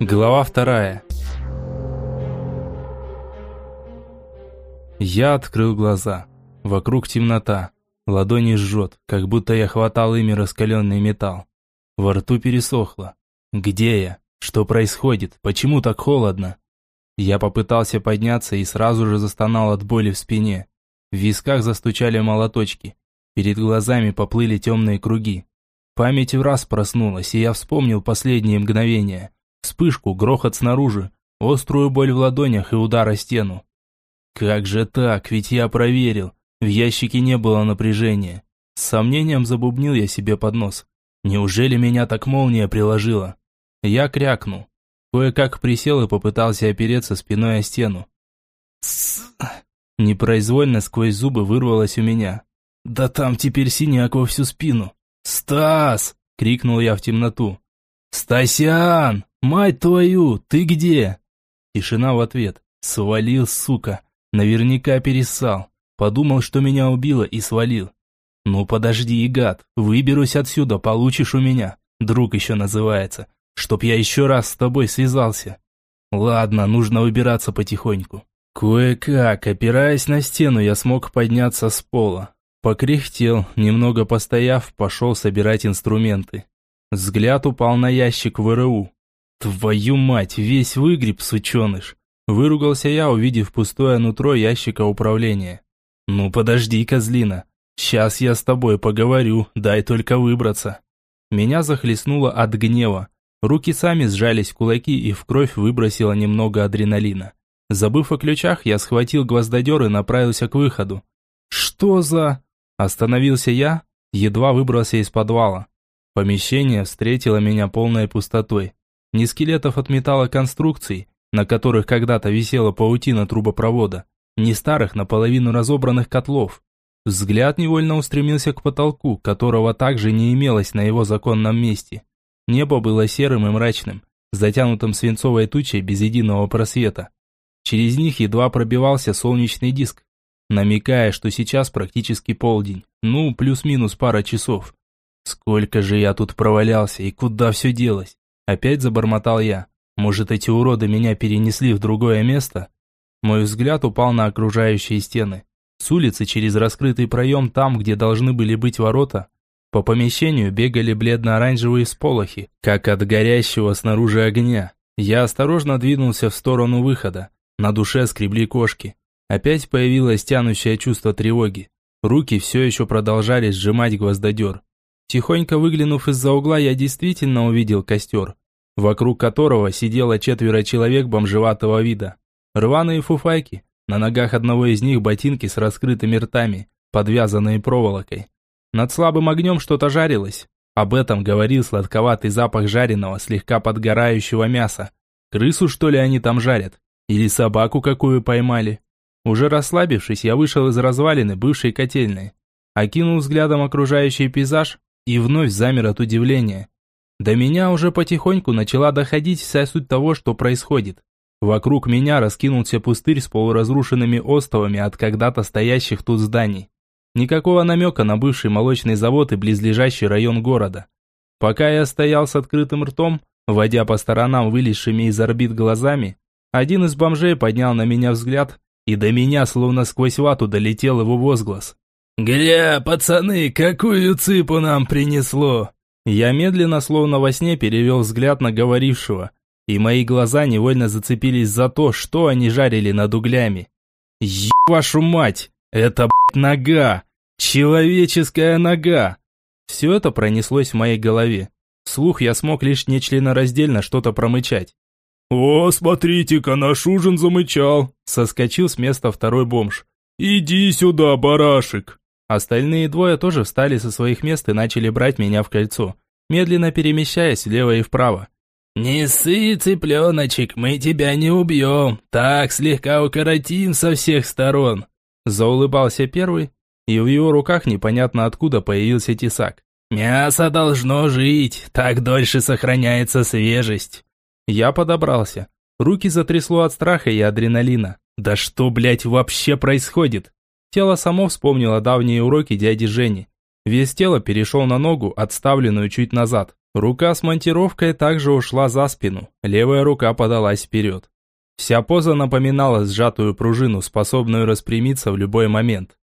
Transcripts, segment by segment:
Глава вторая. Я открыл глаза. Вокруг темнота. Ладони жжет, как будто я хватал ими раскаленный металл. Во рту пересохло. Где я? Что происходит? Почему так холодно? Я попытался подняться и сразу же застонал от боли в спине. В висках застучали молоточки. Перед глазами поплыли темные круги. Память в раз проснулась, и я вспомнил последние мгновения – Вспышку, грохот снаружи, острую боль в ладонях и удар о стену. Как же так, ведь я проверил. В ящике не было напряжения. С сомнением забубнил я себе под нос. Неужели меня так молния приложила? Я крякнул. Кое-как присел и попытался опереться спиной о стену. Тссс. Непроизвольно сквозь зубы вырвалось у меня. Да там теперь синяк во всю спину. «Стас!» — крикнул я в темноту. «Стасян! Мать твою, ты где?» Тишина в ответ. Свалил, сука. Наверняка перессал. Подумал, что меня убило и свалил. «Ну подожди, гад, выберусь отсюда, получишь у меня. Друг еще называется. Чтоб я еще раз с тобой связался. Ладно, нужно выбираться потихоньку». Кое-как, опираясь на стену, я смог подняться с пола. Покряхтел, немного постояв, пошел собирать инструменты. Взгляд упал на ящик ВРУ. «Твою мать, весь выгреб, сученыш!» Выругался я, увидев пустое нутро ящика управления. «Ну подожди, козлина, сейчас я с тобой поговорю, дай только выбраться». Меня захлестнуло от гнева. Руки сами сжались в кулаки и в кровь выбросило немного адреналина. Забыв о ключах, я схватил гвоздодер и направился к выходу. «Что за...» Остановился я, едва выбрался из подвала. Помещение встретило меня полной пустотой. Ни скелетов от металлоконструкций, на которых когда-то висела паутина трубопровода, ни старых наполовину разобранных котлов. Взгляд невольно устремился к потолку, которого также не имелось на его законном месте. Небо было серым и мрачным, затянутым свинцовой тучей без единого просвета. Через них едва пробивался солнечный диск, намекая, что сейчас практически полдень, ну, плюс-минус пара часов. Сколько же я тут провалялся и куда все делось? Опять забормотал я. Может, эти уроды меня перенесли в другое место? Мой взгляд упал на окружающие стены. С улицы через раскрытый проем там, где должны были быть ворота, по помещению бегали бледно-оранжевые сполохи, как от горящего снаружи огня. Я осторожно двинулся в сторону выхода. На душе скребли кошки. Опять появилось тянущее чувство тревоги. Руки все еще продолжали сжимать гвоздодер. Тихонько выглянув из-за угла, я действительно увидел костер, вокруг которого сидело четверо человек бомжеватого вида. Рваные фуфайки, на ногах одного из них ботинки с раскрытыми ртами, подвязанные проволокой. Над слабым огнем что-то жарилось. Об этом говорил сладковатый запах жареного, слегка подгорающего мяса. Крысу, что ли, они там жарят? Или собаку какую поймали? Уже расслабившись, я вышел из развалины бывшей котельной. Окинул взглядом окружающий пейзаж, и вновь замер от удивления. До меня уже потихоньку начала доходить вся суть того, что происходит. Вокруг меня раскинулся пустырь с полуразрушенными остовами от когда-то стоящих тут зданий. Никакого намека на бывший молочный завод и близлежащий район города. Пока я стоял с открытым ртом, водя по сторонам вылезшими из орбит глазами, один из бомжей поднял на меня взгляд, и до меня словно сквозь вату долетел его возглас. «Гля, пацаны, какую цыпу нам принесло!» Я медленно, словно во сне, перевел взгляд на говорившего, и мои глаза невольно зацепились за то, что они жарили над углями. «Еб вашу мать! Это, блядь, нога! Человеческая нога!» Все это пронеслось в моей голове. Вслух я смог лишь нечленораздельно что-то промычать. «О, смотрите-ка, наш ужин замычал!» Соскочил с места второй бомж. «Иди сюда, барашек!» Остальные двое тоже встали со своих мест и начали брать меня в кольцо, медленно перемещаясь влево и вправо. «Не ссы, цыпленочек, мы тебя не убьем, так слегка укоротим со всех сторон!» Заулыбался первый, и в его руках непонятно откуда появился тесак. «Мясо должно жить, так дольше сохраняется свежесть!» Я подобрался. Руки затрясло от страха и адреналина. «Да что, блядь, вообще происходит?» Тело само вспомнило давние уроки дяди Жени. Вес тела перешел на ногу, отставленную чуть назад. Рука с монтировкой также ушла за спину, левая рука подалась вперед. Вся поза напоминала сжатую пружину, способную распрямиться в любой момент.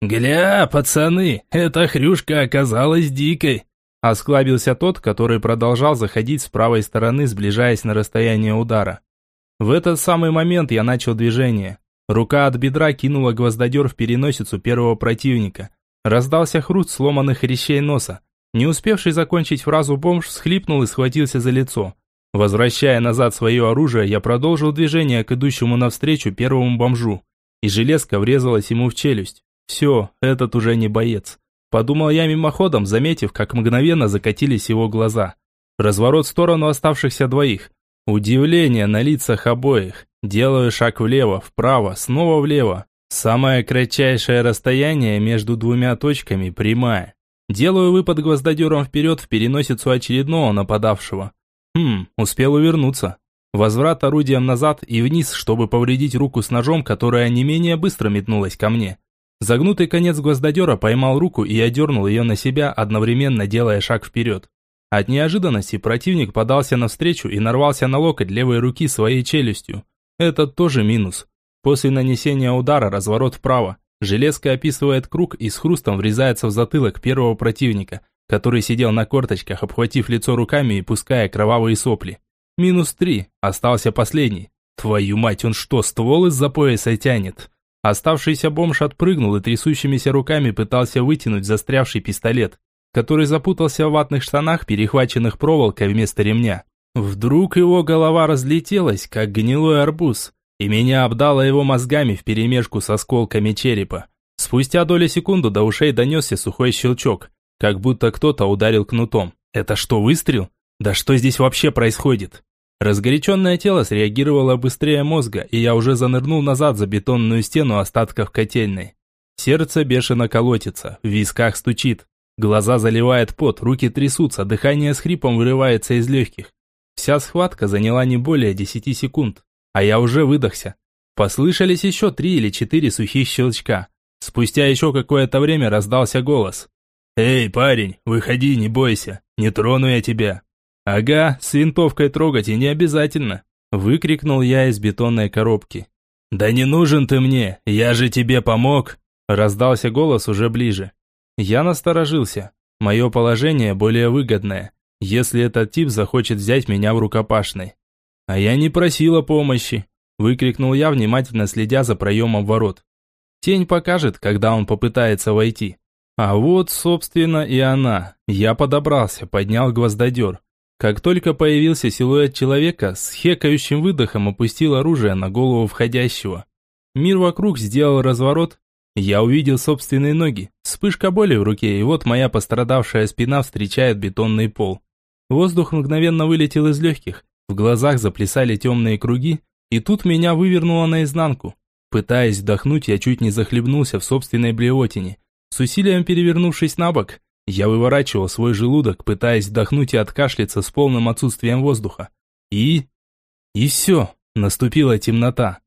«Гля, пацаны, эта хрюшка оказалась дикой!» Осклабился тот, который продолжал заходить с правой стороны, сближаясь на расстояние удара. В этот самый момент я начал движение. Рука от бедра кинула гвоздодер в переносицу первого противника. Раздался хруст сломанных хрящей носа. Не успевший закончить фразу бомж всхлипнул и схватился за лицо. Возвращая назад свое оружие, я продолжил движение к идущему навстречу первому бомжу. И железка врезалась ему в челюсть. Все, этот уже не боец. Подумал я мимоходом, заметив, как мгновенно закатились его глаза. Разворот в сторону оставшихся двоих. Удивление на лицах обоих. Делаю шаг влево, вправо, снова влево. Самое кратчайшее расстояние между двумя точками прямая. Делаю выпад гвоздодером вперед в переносицу очередного нападавшего. Хм, успел увернуться. Возврат орудием назад и вниз, чтобы повредить руку с ножом, которая не менее быстро метнулась ко мне. Загнутый конец гвоздодера поймал руку и одернул ее на себя, одновременно делая шаг вперед. От неожиданности противник подался навстречу и нарвался на локоть левой руки своей челюстью. Это тоже минус. После нанесения удара разворот вправо. Железка описывает круг и с хрустом врезается в затылок первого противника, который сидел на корточках, обхватив лицо руками и пуская кровавые сопли. Минус три. Остался последний. Твою мать, он что, ствол из-за пояса тянет? Оставшийся бомж отпрыгнул и трясущимися руками пытался вытянуть застрявший пистолет, который запутался в ватных штанах, перехваченных проволокой вместо ремня. Вдруг его голова разлетелась, как гнилой арбуз, и меня обдало его мозгами вперемешку с осколками черепа. Спустя доли секунды до ушей донесся сухой щелчок, как будто кто-то ударил кнутом. Это что, выстрел? Да что здесь вообще происходит? Разгоряченное тело среагировало быстрее мозга, и я уже занырнул назад за бетонную стену остатков котельной. Сердце бешено колотится, в висках стучит. Глаза заливает пот, руки трясутся, дыхание с хрипом вырывается из легких. Вся схватка заняла не более десяти секунд а я уже выдохся. Послышались еще три или четыре сухих щелчка. Спустя еще какое-то время раздался голос. «Эй, парень, выходи, не бойся, не трону я тебя». «Ага, с винтовкой трогать и не обязательно», выкрикнул я из бетонной коробки. «Да не нужен ты мне, я же тебе помог!» Раздался голос уже ближе. Я насторожился. Мое положение более выгодное, если этот тип захочет взять меня в рукопашной. «А я не просила помощи!» – выкрикнул я, внимательно следя за проемом ворот. Тень покажет, когда он попытается войти. А вот, собственно, и она. Я подобрался, поднял гвоздодер. Как только появился силуэт человека, с хекающим выдохом опустил оружие на голову входящего. Мир вокруг сделал разворот. Я увидел собственные ноги, вспышка боли в руке, и вот моя пострадавшая спина встречает бетонный пол. Воздух мгновенно вылетел из легких, в глазах заплясали темные круги, и тут меня вывернуло наизнанку. Пытаясь вдохнуть, я чуть не захлебнулся в собственной блевотине. С усилием перевернувшись на бок, я выворачивал свой желудок, пытаясь вдохнуть и откашляться с полным отсутствием воздуха. И... И все, наступила темнота.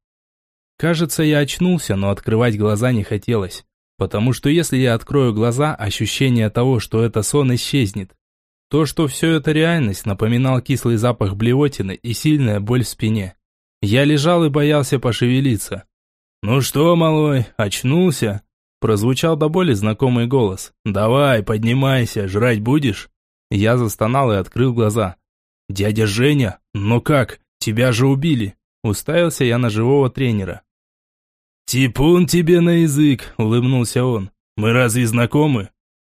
Кажется, я очнулся, но открывать глаза не хотелось. Потому что если я открою глаза, ощущение того, что это сон, исчезнет. То, что все это реальность, напоминал кислый запах блевотины и сильная боль в спине. Я лежал и боялся пошевелиться. «Ну что, малой, очнулся?» Прозвучал до боли знакомый голос. «Давай, поднимайся, жрать будешь?» Я застонал и открыл глаза. «Дядя Женя? Ну как? Тебя же убили!» Уставился я на живого тренера. «Типун тебе на язык!» – улыбнулся он. «Мы разве знакомы?»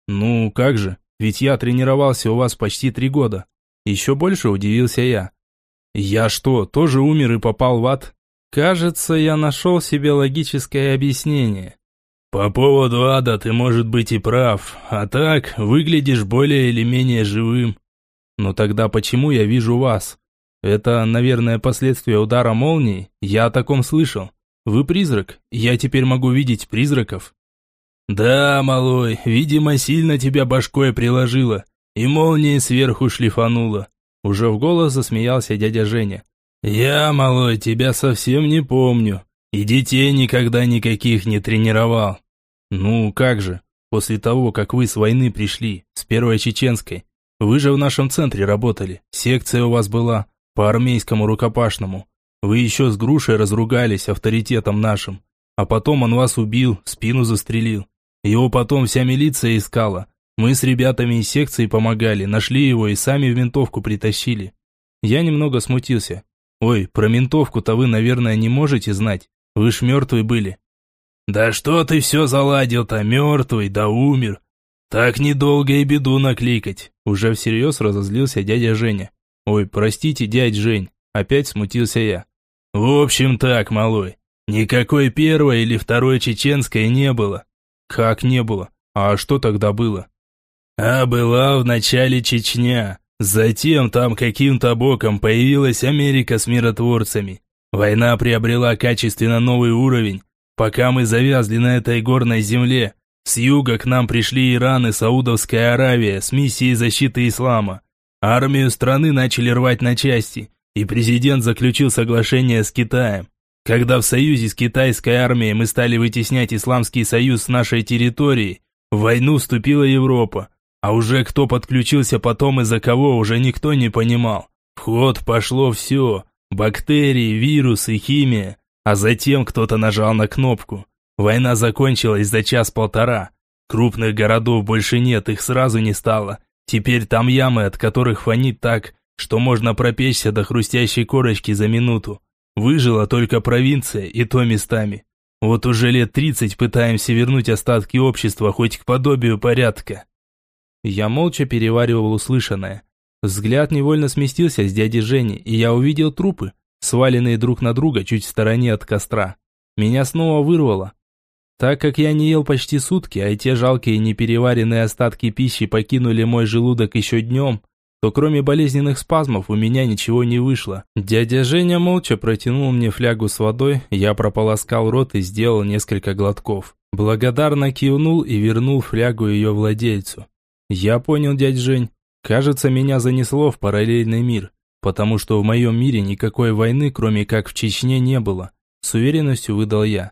«Ну, как же?» Ведь я тренировался у вас почти три года. Еще больше удивился я. Я что, тоже умер и попал в ад? Кажется, я нашел себе логическое объяснение. По поводу ада ты, может быть, и прав, а так выглядишь более или менее живым. Но тогда почему я вижу вас? Это, наверное, последствия удара молнии? Я о таком слышал. Вы призрак, я теперь могу видеть призраков. «Да, малой, видимо, сильно тебя башкой приложила, и молнией сверху шлифанула». Уже в голос засмеялся дядя Женя. «Я, малой, тебя совсем не помню, и детей никогда никаких не тренировал». «Ну, как же, после того, как вы с войны пришли, с первой чеченской, Вы же в нашем центре работали, секция у вас была, по армейскому рукопашному. Вы еще с грушей разругались авторитетом нашим. А потом он вас убил, спину застрелил. Его потом вся милиция искала. Мы с ребятами из секции помогали, нашли его и сами в ментовку притащили. Я немного смутился. Ой, про ментовку-то вы, наверное, не можете знать. Вы ж мертвые были. Да что ты все заладил-то, мертвый, да умер. Так недолго и беду накликать. Уже всерьез разозлился дядя Женя. Ой, простите, дядь Жень. Опять смутился я. В общем так, малой. Никакой первой или второй чеченской не было. Как не было? А что тогда было? А была в начале Чечня. Затем там каким-то боком появилась Америка с миротворцами. Война приобрела качественно новый уровень. Пока мы завязли на этой горной земле, с юга к нам пришли Иран и Саудовская Аравия с миссией защиты ислама. Армию страны начали рвать на части, и президент заключил соглашение с Китаем. Когда в союзе с китайской армией мы стали вытеснять Исламский союз с нашей территории, в войну вступила Европа. А уже кто подключился потом и за кого, уже никто не понимал. В ход пошло все. Бактерии, вирусы, химия. А затем кто-то нажал на кнопку. Война закончилась за час-полтора. Крупных городов больше нет, их сразу не стало. Теперь там ямы, от которых фонит так, что можно пропечься до хрустящей корочки за минуту. Выжила только провинция, и то местами. Вот уже лет тридцать пытаемся вернуть остатки общества хоть к подобию порядка. Я молча переваривал услышанное. Взгляд невольно сместился с дяди Жени, и я увидел трупы, сваленные друг на друга чуть в стороне от костра. Меня снова вырвало. Так как я не ел почти сутки, а те жалкие непереваренные остатки пищи покинули мой желудок еще днем, то кроме болезненных спазмов у меня ничего не вышло. Дядя Женя молча протянул мне флягу с водой, я прополоскал рот и сделал несколько глотков. Благодарно кивнул и вернул флягу ее владельцу. Я понял, дядь Жень. Кажется, меня занесло в параллельный мир, потому что в моем мире никакой войны, кроме как в Чечне, не было. С уверенностью выдал я.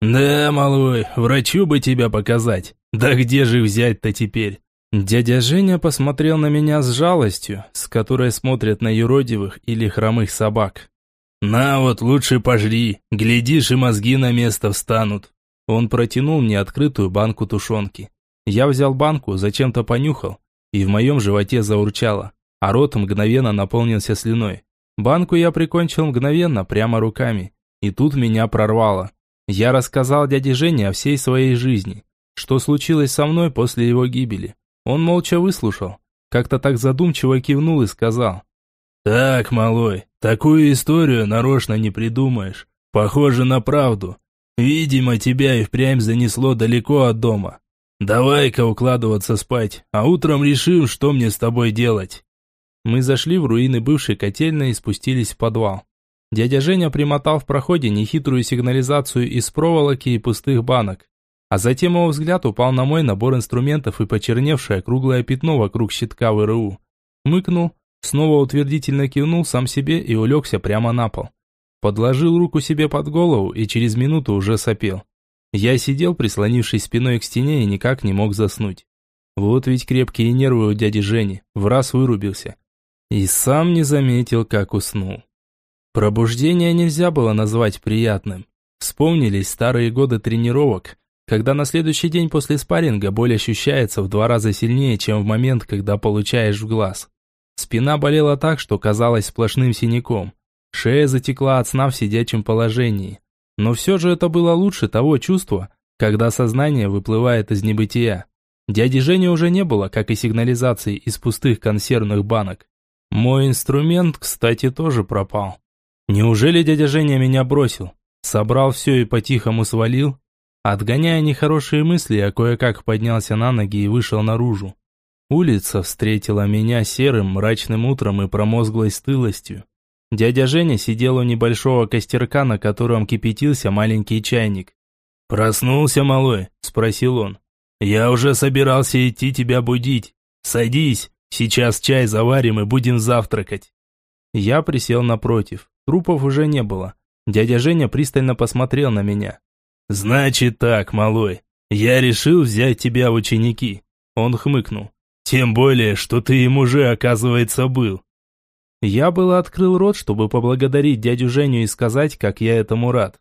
«Да, малой, врачу бы тебя показать. Да где же взять-то теперь?» Дядя Женя посмотрел на меня с жалостью, с которой смотрят на юродивых или хромых собак. «На вот, лучше пожри, глядишь, и мозги на место встанут». Он протянул мне открытую банку тушенки. Я взял банку, зачем-то понюхал, и в моем животе заурчало, а рот мгновенно наполнился слюной. Банку я прикончил мгновенно, прямо руками, и тут меня прорвало. Я рассказал дяде Жене о всей своей жизни, что случилось со мной после его гибели. Он молча выслушал, как-то так задумчиво кивнул и сказал. «Так, малой, такую историю нарочно не придумаешь. Похоже на правду. Видимо, тебя и впрямь занесло далеко от дома. «Давай-ка укладываться спать, а утром решим, что мне с тобой делать». Мы зашли в руины бывшей котельной и спустились в подвал. Дядя Женя примотал в проходе нехитрую сигнализацию из проволоки и пустых банок. А затем его взгляд упал на мой набор инструментов и почерневшее круглое пятно вокруг щитка ВРУ. Мыкнул, снова утвердительно кивнул сам себе и улегся прямо на пол. Подложил руку себе под голову и через минуту уже сопел. Я сидел, прислонившись спиной к стене и никак не мог заснуть. Вот ведь крепкие нервы у дяди Жени, в раз вырубился. И сам не заметил, как уснул. Пробуждение нельзя было назвать приятным. Вспомнились старые годы тренировок, когда на следующий день после спарринга боль ощущается в два раза сильнее, чем в момент, когда получаешь в глаз. Спина болела так, что казалась сплошным синяком. Шея затекла от сна в сидячем положении. Но все же это было лучше того чувства, когда сознание выплывает из небытия. Дяди Жени уже не было, как и сигнализации из пустых консервных банок. Мой инструмент, кстати, тоже пропал. Неужели дядя Женя меня бросил? Собрал все и по-тихому свалил? Отгоняя нехорошие мысли, я кое-как поднялся на ноги и вышел наружу. Улица встретила меня серым мрачным утром и промозглой стылостью. Дядя Женя сидел у небольшого костерка, на котором кипятился маленький чайник. «Проснулся, малой?» – спросил он. «Я уже собирался идти тебя будить. Садись, сейчас чай заварим и будем завтракать». Я присел напротив. Трупов уже не было. Дядя Женя пристально посмотрел на меня. «Значит так, малой, я решил взять тебя в ученики». Он хмыкнул. Тем более, что ты им уже, оказывается, был. Я было открыл рот, чтобы поблагодарить дядю Женю и сказать, как я этому рад.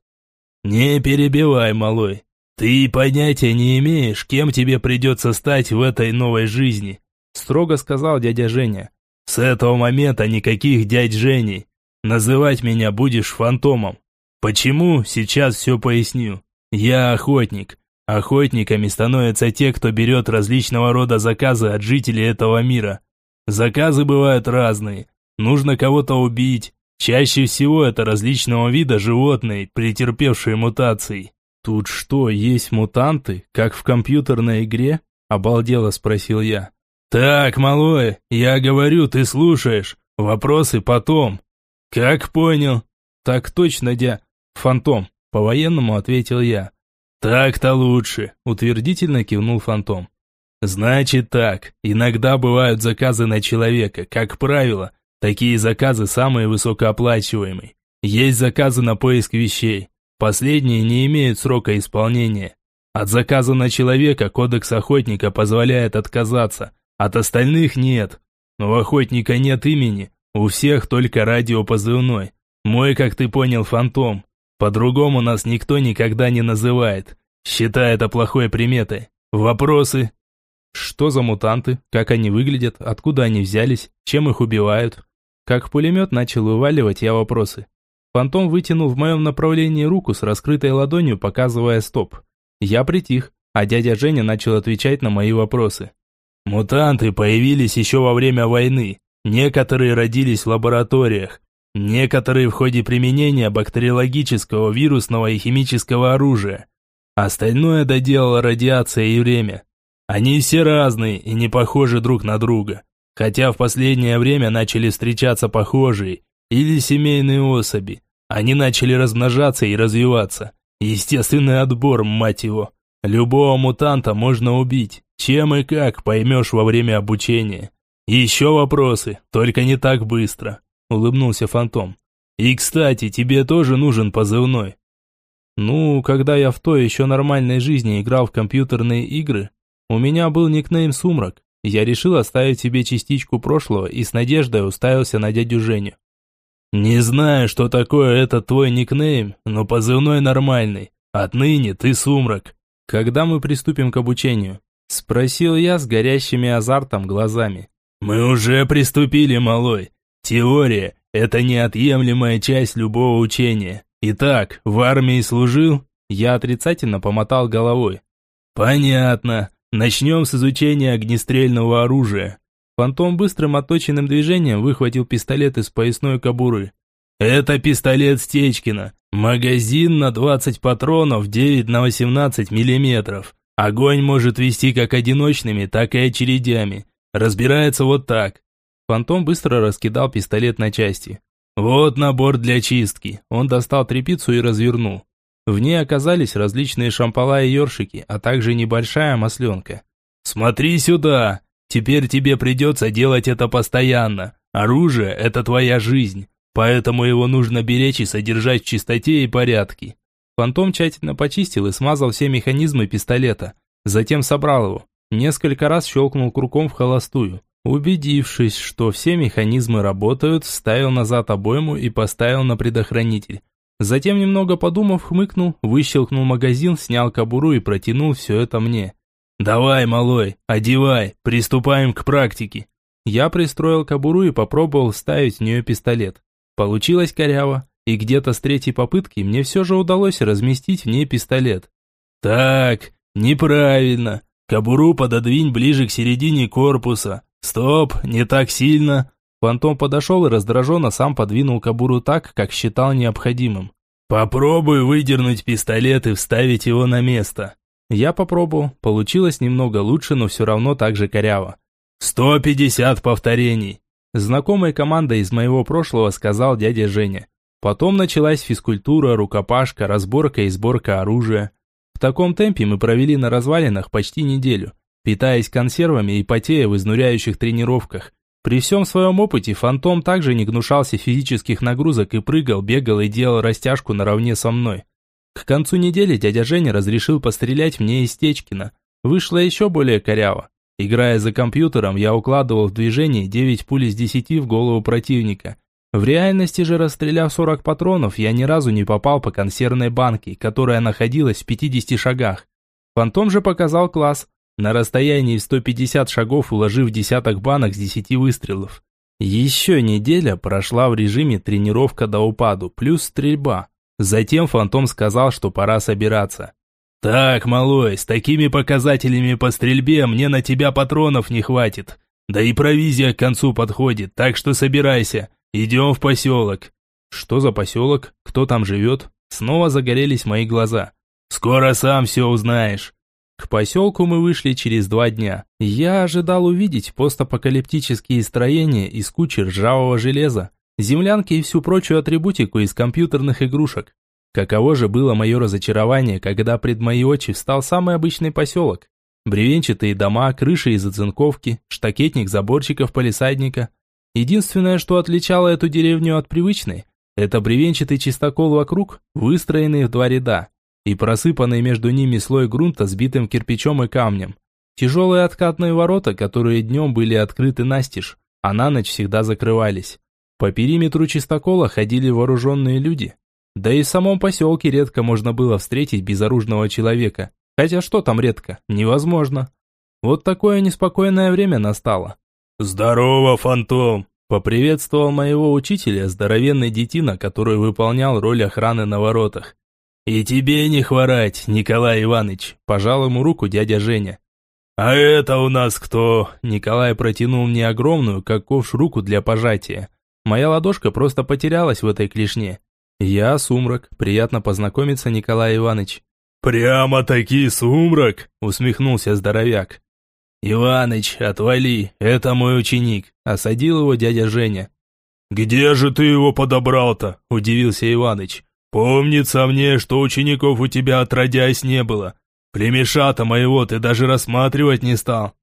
«Не перебивай, малой. Ты понятия не имеешь, кем тебе придется стать в этой новой жизни», строго сказал дядя Женя. «С этого момента никаких дядь Женей. Называть меня будешь фантомом. Почему? Сейчас все поясню. Я охотник. Охотниками становятся те, кто берет различного рода заказы от жителей этого мира. Заказы бывают разные. Нужно кого-то убить. Чаще всего это различного вида животные, претерпевшие мутации. Тут что, есть мутанты, как в компьютерной игре? Обалдело спросил я. Так, малой, я говорю, ты слушаешь. Вопросы потом. Как понял? Так точно, дя. Фантом. По-военному ответил я. «Так-то лучше», – утвердительно кивнул Фантом. «Значит так, иногда бывают заказы на человека, как правило, такие заказы самые высокооплачиваемые. Есть заказы на поиск вещей, последние не имеют срока исполнения. От заказа на человека кодекс охотника позволяет отказаться, от остальных нет. Но у охотника нет имени, у всех только радиопозывной. Мой, как ты понял, Фантом. По-другому нас никто никогда не называет. Считай это плохой приметой. Вопросы? Что за мутанты? Как они выглядят? Откуда они взялись? Чем их убивают? Как пулемет начал вываливать я вопросы. Фантом вытянул в моем направлении руку с раскрытой ладонью, показывая стоп. Я притих, а дядя Женя начал отвечать на мои вопросы. Мутанты появились еще во время войны. Некоторые родились в лабораториях. Некоторые в ходе применения бактериологического, вирусного и химического оружия. Остальное доделала радиация и время. Они все разные и не похожи друг на друга. Хотя в последнее время начали встречаться похожие или семейные особи. Они начали размножаться и развиваться. Естественный отбор, мать его. Любого мутанта можно убить. Чем и как, поймешь во время обучения. Еще вопросы, только не так быстро улыбнулся Фантом. И, кстати, тебе тоже нужен позывной. Ну, когда я в той еще нормальной жизни играл в компьютерные игры, у меня был никнейм Сумрак. Я решил оставить себе частичку прошлого и с надеждой уставился на дядю Женю. Не знаю, что такое этот твой никнейм, но позывной нормальный. Отныне ты Сумрак. Когда мы приступим к обучению? Спросил я с горящими азартом глазами. Мы уже приступили, малой. Теория – это неотъемлемая часть любого учения. Итак, в армии служил? Я отрицательно помотал головой. Понятно. Начнем с изучения огнестрельного оружия. Фантом быстрым отточенным движением выхватил пистолет из поясной кобуры. Это пистолет Стечкина. Магазин на 20 патронов 9 на 18 миллиметров. Огонь может вести как одиночными, так и очередями. Разбирается вот так. Фантом быстро раскидал пистолет на части. «Вот набор для чистки». Он достал трепицу и развернул. В ней оказались различные шампала и ёршики, а также небольшая масленка. «Смотри сюда! Теперь тебе придется делать это постоянно. Оружие – это твоя жизнь, поэтому его нужно беречь и содержать в чистоте и порядке». Фантом тщательно почистил и смазал все механизмы пистолета. Затем собрал его. Несколько раз щелкнул кругом в холостую. Убедившись, что все механизмы работают, вставил назад обойму и поставил на предохранитель. Затем, немного подумав, хмыкнул, выщелкнул магазин, снял кобуру и протянул все это мне. «Давай, малой, одевай, приступаем к практике». Я пристроил кобуру и попробовал вставить в нее пистолет. Получилось коряво, и где-то с третьей попытки мне все же удалось разместить в ней пистолет. «Так, неправильно. Кобуру пододвинь ближе к середине корпуса, «Стоп, не так сильно!» Фантом подошел и раздраженно сам подвинул кобуру так, как считал необходимым. «Попробуй выдернуть пистолет и вставить его на место». Я попробовал, получилось немного лучше, но все равно так же коряво. «Сто пятьдесят повторений!» Знакомая команда из моего прошлого сказал дядя Женя. Потом началась физкультура, рукопашка, разборка и сборка оружия. В таком темпе мы провели на развалинах почти неделю питаясь консервами и потея в изнуряющих тренировках. При всем своем опыте Фантом также не гнушался физических нагрузок и прыгал, бегал и делал растяжку наравне со мной. К концу недели дядя Женя разрешил пострелять мне из Течкина. Вышло еще более коряво. Играя за компьютером, я укладывал в движение 9 пуль из 10 в голову противника. В реальности же, расстреляв 40 патронов, я ни разу не попал по консервной банке, которая находилась в 50 шагах. Фантом же показал класс, на расстоянии в 150 шагов уложив десяток банок с 10 выстрелов. Еще неделя прошла в режиме тренировка до упаду, плюс стрельба. Затем Фантом сказал, что пора собираться. «Так, малой, с такими показателями по стрельбе мне на тебя патронов не хватит. Да и провизия к концу подходит, так что собирайся. Идем в поселок». «Что за поселок? Кто там живет?» Снова загорелись мои глаза. «Скоро сам все узнаешь». К поселку мы вышли через два дня. Я ожидал увидеть постапокалиптические строения из кучи ржавого железа, землянки и всю прочую атрибутику из компьютерных игрушек. Каково же было мое разочарование, когда пред мои очи встал самый обычный поселок. Бревенчатые дома, крыши из оцинковки, штакетник заборчиков полисадника. Единственное, что отличало эту деревню от привычной, это бревенчатый чистокол вокруг, выстроенный в два ряда, и просыпанный между ними слой грунта с битым кирпичом и камнем. Тяжелые откатные ворота, которые днем были открыты настежь, а на ночь всегда закрывались. По периметру чистокола ходили вооруженные люди. Да и в самом поселке редко можно было встретить безоружного человека. Хотя что там редко? Невозможно. Вот такое неспокойное время настало. «Здорово, фантом!» Поприветствовал моего учителя здоровенный детина, который выполнял роль охраны на воротах. «И тебе не хворать, Николай Иванович!» Пожал ему руку дядя Женя. «А это у нас кто?» Николай протянул мне огромную, как ковш, руку для пожатия. Моя ладошка просто потерялась в этой клешне. Я Сумрак. Приятно познакомиться, Николай Иванович. Прямо-таки Сумрак, усмехнулся здоровяк. Иваныч, отвали, это мой ученик, осадил его дядя Женя. Где же ты его подобрал-то? удивился Иваныч. Помнится мне, что учеников у тебя отродясь не было. Племеша-то моего ты даже рассматривать не стал.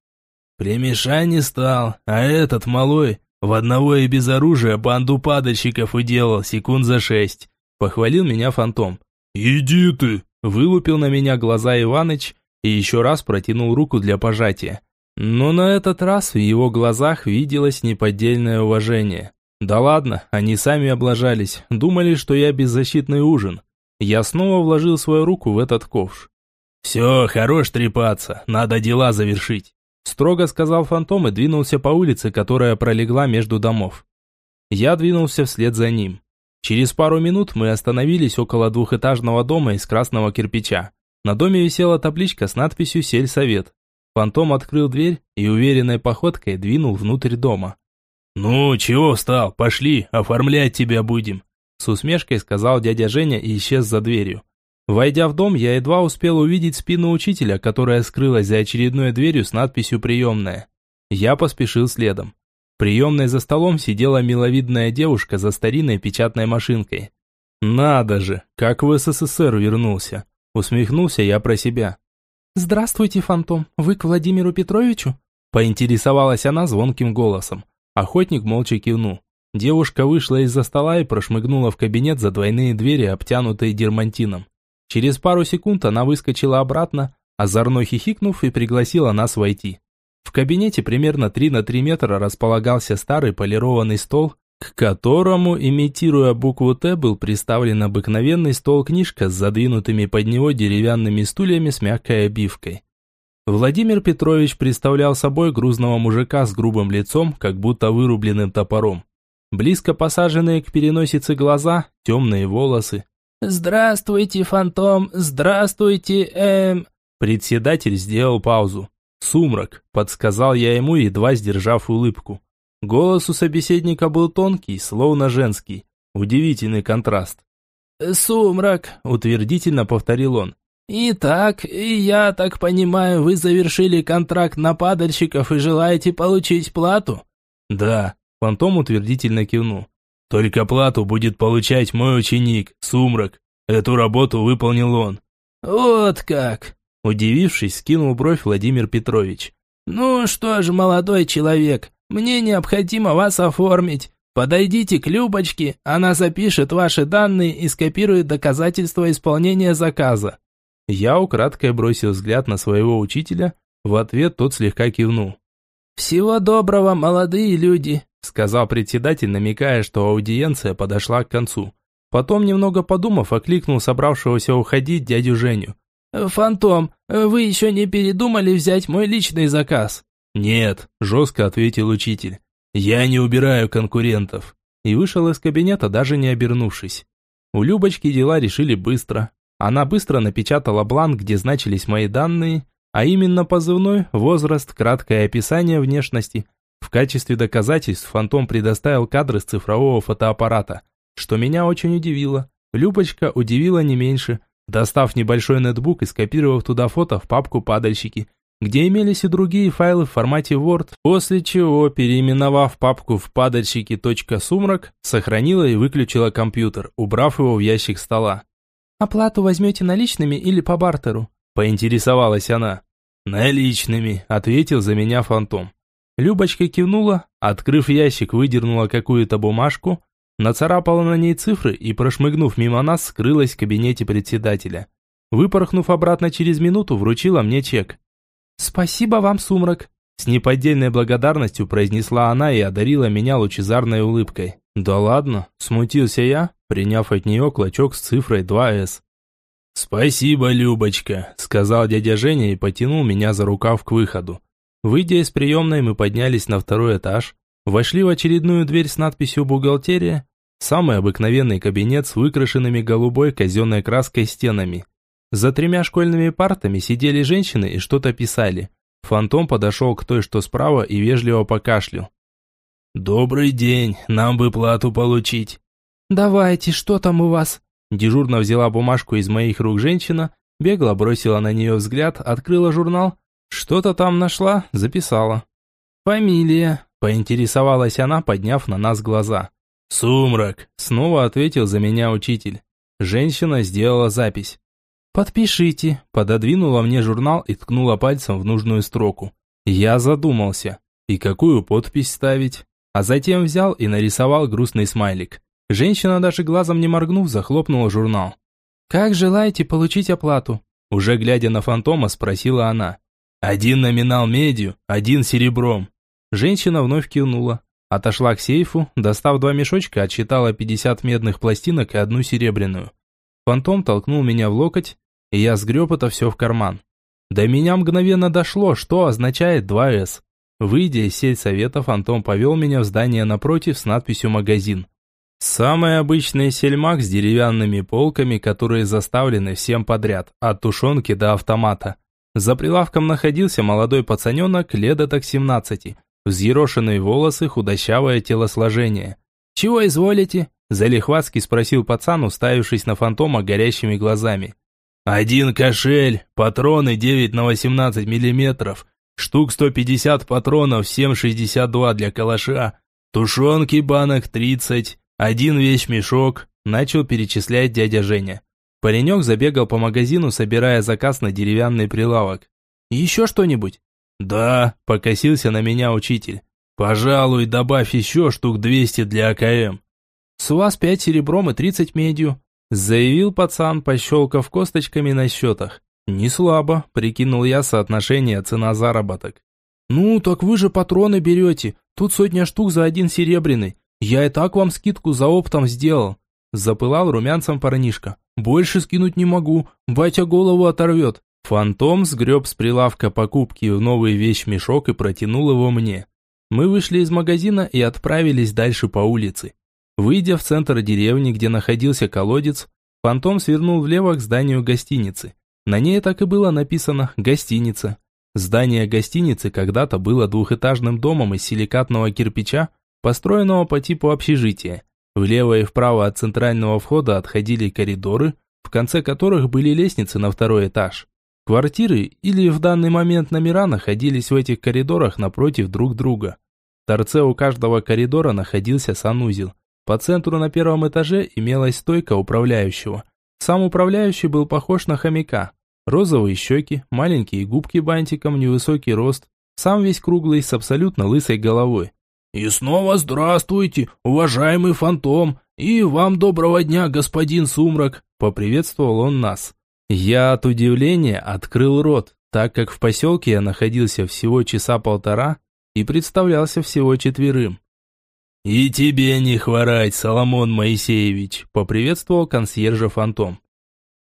Племеша не стал, а этот малой в одного и без оружия банду падальщиков уделал секунд за шесть. Похвалил меня фантом. «Иди ты!» Вылупил на меня глаза Иваныч и еще раз протянул руку для пожатия. Но на этот раз в его глазах виделось неподдельное уважение. Да ладно, они сами облажались, думали, что я беззащитный ужин. Я снова вложил свою руку в этот ковш. «Все, хорош трепаться, надо дела завершить». Строго сказал фантом и двинулся по улице, которая пролегла между домов. Я двинулся вслед за ним. Через пару минут мы остановились около двухэтажного дома из красного кирпича. На доме висела табличка с надписью «Сельсовет». Фантом открыл дверь и уверенной походкой двинул внутрь дома. «Ну, чего встал? Пошли, оформлять тебя будем», с усмешкой сказал дядя Женя и исчез за дверью. Войдя в дом, я едва успел увидеть спину учителя, которая скрылась за очередной дверью с надписью «Приемная». Я поспешил следом. В приемной за столом сидела миловидная девушка за старинной печатной машинкой. «Надо же, как в СССР вернулся!» Усмехнулся я про себя. «Здравствуйте, фантом, вы к Владимиру Петровичу?» Поинтересовалась она звонким голосом. Охотник молча кивнул. Девушка вышла из-за стола и прошмыгнула в кабинет за двойные двери, обтянутые дермантином. Через пару секунд она выскочила обратно, озорно хихикнув и пригласила нас войти. В кабинете примерно 3 на 3 метра располагался старый полированный стол, к которому, имитируя букву «Т», был приставлен обыкновенный стол-книжка с задвинутыми под него деревянными стульями с мягкой обивкой. Владимир Петрович представлял собой грузного мужика с грубым лицом, как будто вырубленным топором. Близко посаженные к переносице глаза, темные волосы, «Здравствуйте, фантом! Здравствуйте, эм...» Председатель сделал паузу. «Сумрак», — подсказал я ему, едва сдержав улыбку. Голос у собеседника был тонкий, словно женский. Удивительный контраст. «Сумрак», — утвердительно повторил он. «Итак, я так понимаю, вы завершили контракт на падальщиков и желаете получить плату?» «Да», — фантом утвердительно кивнул. Только плату будет получать мой ученик, Сумрак. Эту работу выполнил он». «Вот как!» Удивившись, скинул бровь Владимир Петрович. «Ну что ж, молодой человек, мне необходимо вас оформить. Подойдите к Любочке, она запишет ваши данные и скопирует доказательства исполнения заказа». Я украдкой бросил взгляд на своего учителя, В ответ тот слегка кивнул. «Всего доброго, молодые люди», сказал председатель, намекая, что аудиенция подошла к концу. Потом, немного подумав, окликнул собравшегося уходить дядю Женю. «Фантом, вы еще не передумали взять мой личный заказ?» «Нет», – жестко ответил учитель. «Я не убираю конкурентов». И вышел из кабинета, даже не обернувшись. У Любочки дела решили быстро. Она быстро напечатала бланк, где значились мои данные, а именно позывной, возраст, краткое описание внешности. В качестве доказательств Фантом предоставил кадры с цифрового фотоаппарата, что меня очень удивило. Любочка удивила не меньше, достав небольшой ноутбук и скопировав туда фото в папку «Падальщики», где имелись и другие файлы в формате Word, после чего, переименовав папку в падальщики.сумрак, сохранила и выключила компьютер, убрав его в ящик стола. «Оплату возьмете наличными или по бартеру?» Поинтересовалась она. «Наличными», — ответил за меня фантом. Любочка кивнула, открыв ящик, выдернула какую-то бумажку, нацарапала на ней цифры и, прошмыгнув мимо нас, скрылась в кабинете председателя. Выпорхнув обратно через минуту, вручила мне чек. «Спасибо вам, Сумрак», — с неподдельной благодарностью произнесла она и одарила меня лучезарной улыбкой. «Да ладно», — смутился я, приняв от нее клочок с цифрой 2С. «Спасибо, Любочка», – сказал дядя Женя и потянул меня за рукав к выходу. Выйдя из приемной, мы поднялись на второй этаж, вошли в очередную дверь с надписью «Бухгалтерия», самый обыкновенный кабинет с выкрашенными голубой казенной краской стенами. За тремя школьными партами сидели женщины и что-то писали. Фантом подошел к той, что справа, и вежливо покашлял. «Добрый день, нам бы плату получить». «Давайте, что там у вас?» Дежурно взяла бумажку из моих рук женщина, бегло бросила на нее взгляд, открыла журнал, что-то там нашла, записала. «Фамилия», – поинтересовалась она, подняв на нас глаза. «Сумрак», – снова ответил за меня учитель. Женщина сделала запись. «Подпишите», – пододвинула мне журнал и ткнула пальцем в нужную строку. Я задумался. И какую подпись ставить? А затем взял и нарисовал грустный смайлик. Женщина, даже глазом не моргнув, захлопнула журнал. «Как желаете получить оплату?» Уже глядя на фантома, спросила она. «Один номинал медью, один серебром». Женщина вновь кивнула. Отошла к сейфу, достав два мешочка, отсчитала 50 медных пластинок и одну серебряную. Фантом толкнул меня в локоть, и я сгреб это все в карман. До меня мгновенно дошло, что означает 2С. Выйдя из сельсовета, Фантом повел меня в здание напротив с надписью «Магазин». Самый обычный сельмак с деревянными полками, которые заставлены всем подряд, от тушенки до автомата. За прилавком находился молодой пацаненок лет так 17, взъерошенные волосы, худощавое телосложение. «Чего изволите?» – залихватски спросил пацан, уставившись на фантома горящими глазами. «Один кошель, патроны 9 на 18 миллиметров, штук 150 патронов, 7,62 для калаша, тушенки банок 30, один вещмешок, начал перечислять дядя Женя. Паренек забегал по магазину, собирая заказ на деревянный прилавок. «Еще что-нибудь?» «Да», – покосился на меня учитель. «Пожалуй, добавь еще штук 200 для АКМ». «С вас пять серебром и тридцать медью», – заявил пацан, пощелкав косточками на счетах. «Не слабо», – прикинул я соотношение цена-заработок. «Ну, так вы же патроны берете. Тут сотня штук за один серебряный. «Я и так вам скидку за оптом сделал», – запылал румянцем парнишка. «Больше скинуть не могу, батя голову оторвет». Фантом сгреб с прилавка покупки в новый вещмешок и протянул его мне. Мы вышли из магазина и отправились дальше по улице. Выйдя в центр деревни, где находился колодец, Фантом свернул влево к зданию гостиницы. На ней так и было написано «Гостиница». Здание гостиницы когда-то было двухэтажным домом из силикатного кирпича, построенного по типу общежития. Влево и вправо от центрального входа отходили коридоры, в конце которых были лестницы на второй этаж. Квартиры или в данный момент номера находились в этих коридорах напротив друг друга. В торце у каждого коридора находился санузел. По центру на первом этаже имелась стойка управляющего. Сам управляющий был похож на хомяка. Розовые щеки, маленькие губки бантиком, невысокий рост, сам весь круглый с абсолютно лысой головой. «И снова здравствуйте, уважаемый фантом, и вам доброго дня, господин Сумрак!» Поприветствовал он нас. Я от удивления открыл рот, так как в поселке я находился всего часа полтора и представлялся всего четверым. «И тебе не хворать, Соломон Моисеевич», – поприветствовал консьержа Фантом.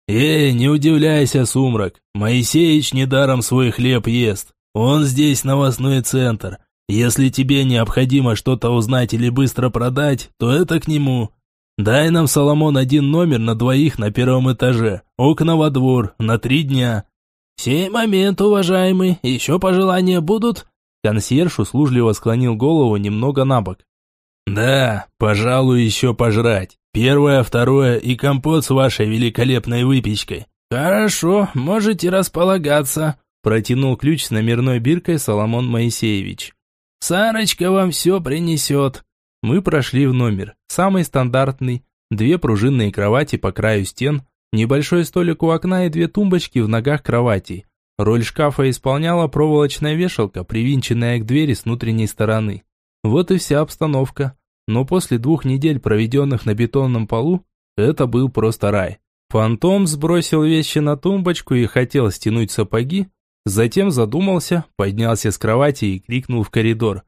«Эй, не удивляйся, Сумрак, Моисеевич недаром свой хлеб ест. Он здесь новостной центр. Если тебе необходимо что-то узнать или быстро продать, то это к нему. Дай нам, Соломон, один номер на двоих на первом этаже, окна во двор, на три дня». «Сей момент, уважаемый, еще пожелания будут?» Консьерж услужливо склонил голову немного на бок. «Да, пожалуй, еще пожрать. Первое, второе и компот с вашей великолепной выпечкой». «Хорошо, можете располагаться», – протянул ключ с номерной биркой Соломон Моисеевич. «Сарочка вам все принесет». Мы прошли в номер, самый стандартный, две пружинные кровати по краю стен, небольшой столик у окна и две тумбочки в ногах кроватей. Роль шкафа исполняла проволочная вешалка, привинченная к двери с внутренней стороны. Вот и вся обстановка. Но после двух недель, проведенных на бетонном полу, это был просто рай. Фантом сбросил вещи на тумбочку и хотел стянуть сапоги, затем задумался, поднялся с кровати и крикнул в коридор.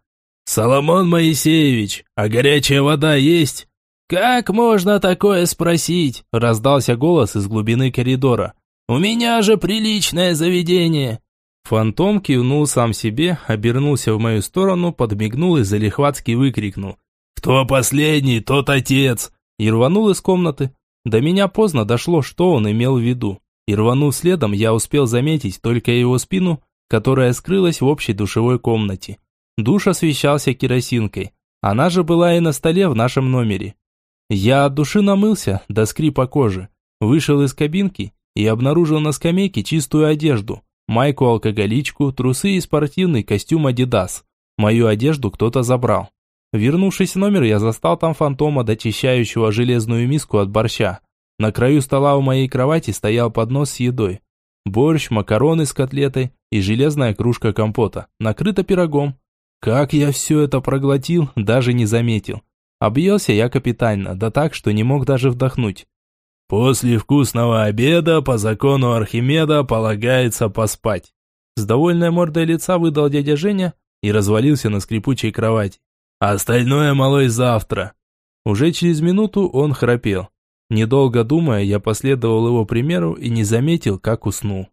«Соломон Моисеевич, а горячая вода есть?» «Как можно такое спросить?» – раздался голос из глубины коридора. «У меня же приличное заведение!» Фантом кивнул сам себе, обернулся в мою сторону, подмигнул и залихватски выкрикнул. «Кто последний, тот отец!» И рванул из комнаты. До меня поздно дошло, что он имел в виду. И рванув следом, я успел заметить только его спину, которая скрылась в общей душевой комнате. Душ освещался керосинкой. Она же была и на столе в нашем номере. Я от души намылся до скрипа кожи, вышел из кабинки и обнаружил на скамейке чистую одежду, майку-алкоголичку, трусы и спортивный костюм Adidas. Мою одежду кто-то забрал. Вернувшись в номер, я застал там фантома, дочищающего железную миску от борща. На краю стола у моей кровати стоял поднос с едой. Борщ, макароны с котлетой и железная кружка компота, накрыта пирогом. Как я все это проглотил, даже не заметил. Объелся я капитально, да так, что не мог даже вдохнуть. После вкусного обеда по закону Архимеда полагается поспать. С довольной мордой лица выдал дядя Женя и развалился на скрипучей кровати. Остальное, малой, завтра. Уже через минуту он храпел. Недолго думая, я последовал его примеру и не заметил, как уснул.